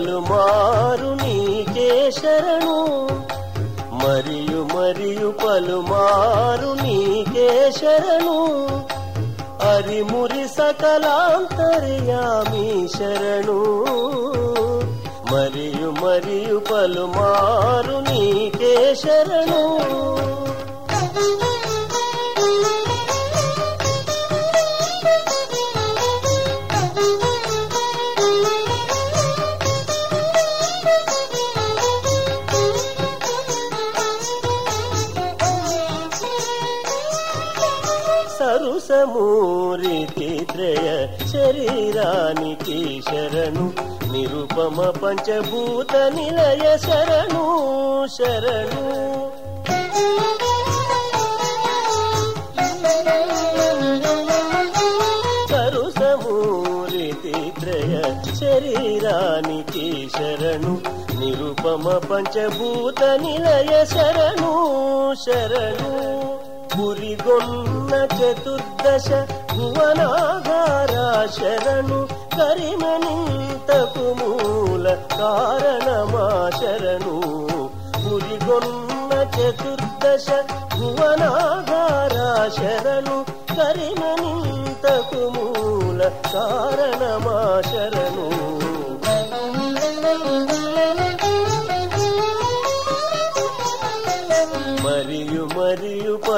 పలుమారు నీకే శరణు. మరియు మరియు పలుమారు నీకే శరణు. అరిమురి సకలాంతర్యామి శరణు. మరియు మరియు పలుమారు నీకే శరణు. సరుసమూరితి త్రయ శరీరానికి శరణు నిరుపమ పంచభూత నిలయ శరణు శరణు. సరుసమూరితి శరీరానికి శరణు నిరుపమ పంచభూత నిలయ శరణు శరణు. మురిగొన్న చతుర్దశ భువనాగార శరణు కరిమనింతకు మూల కారణమా శరణు పురిగొన్న చతుర్దశ భువనాగార శరణు కరిమనింతకు మూల కారణమా శరణు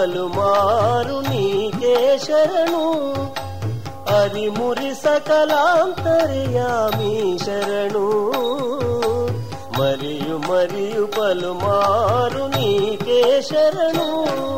మరియు పలుమారు నీకే శరణు అరిమురి సకలాంతర్యామి శరణు. మరియు మరియు పలుమారు నీకే శరణు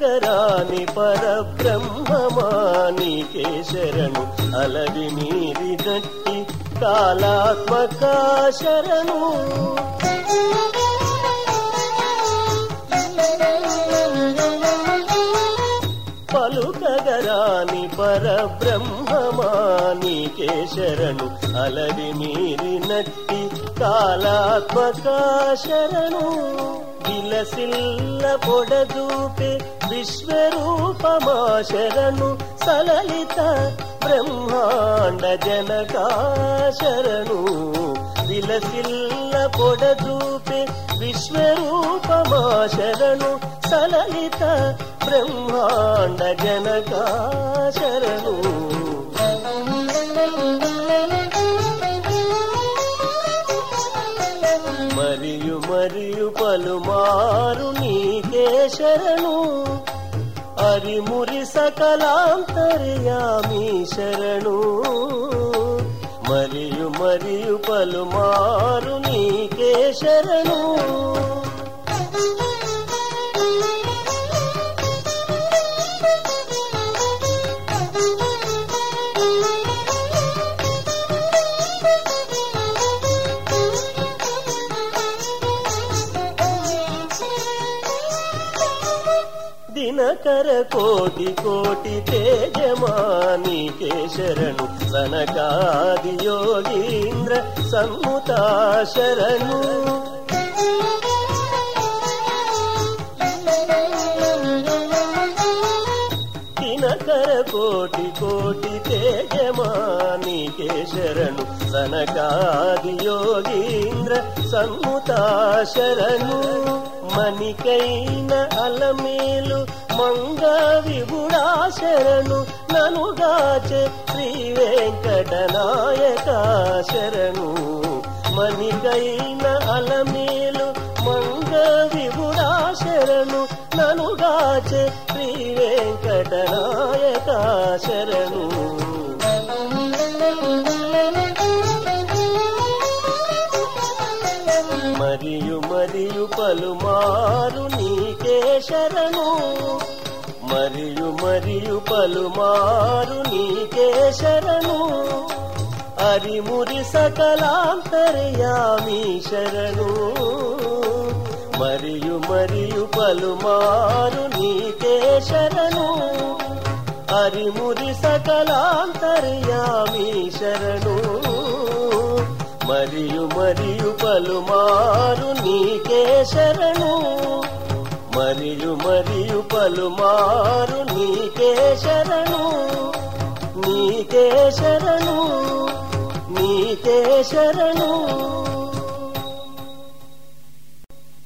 జగరాని పరబ్రహ్మమాని శరణు అలవి మీరి గట్టి కాలాత్మక శరణు. పలుకగరాని పరబ్రహ్మమానికే శరణు అలరి నీరి నట్టి కాలాత్మక శరణు విలసిల్ల పొడదూపే విశ్వరూపమా శరణు సలలిత బ్రహ్మాండ జనకా శరణు విలసిల్ల పొడదూపే విశ్వరూపమా శరణు సలలిత బ్రహ్మాండ జనకా శరణు మరియు మరియు పలుమారు నీకే శరణు. అరిమురి సకలాంతర్యామి శరణు. మరియు మరియు పలుమారు నీకే శరణు. దినకర కోటి కోటి తేజమానికే శరణు సనకాది యోగీంద్ర సమ్ముతా శరణు దినకర కోటి కోటి తేజమానికే శరణు సనకాది యోగీంద్ర సమ్ముతా శరణు మణికైన అలమేలు మంగ విగుడా శరణు ననుగాచే శ్రీ వెంకటనాయక శరణు మణికైన అలమేలు మంగ విగుడా శరణు ననుగాచే శ్రీ వెంకటనాయక శరణు మరియు మరియు పలుమారు శరణు. మరియు మరియు పలుమారు నీకే శరణు. అరిమురి సకలాంతర్యామి శరణు. మరియు మరియు పలుమారు నీకే శరణు. అరిమురి సకలాంతర్యామి శరణు. మరియు మరియు పలుమారు నీకే శరణు. మరియు మరియు పలుమారు నీకే శరణు నీకే శరణు నీకే శరణు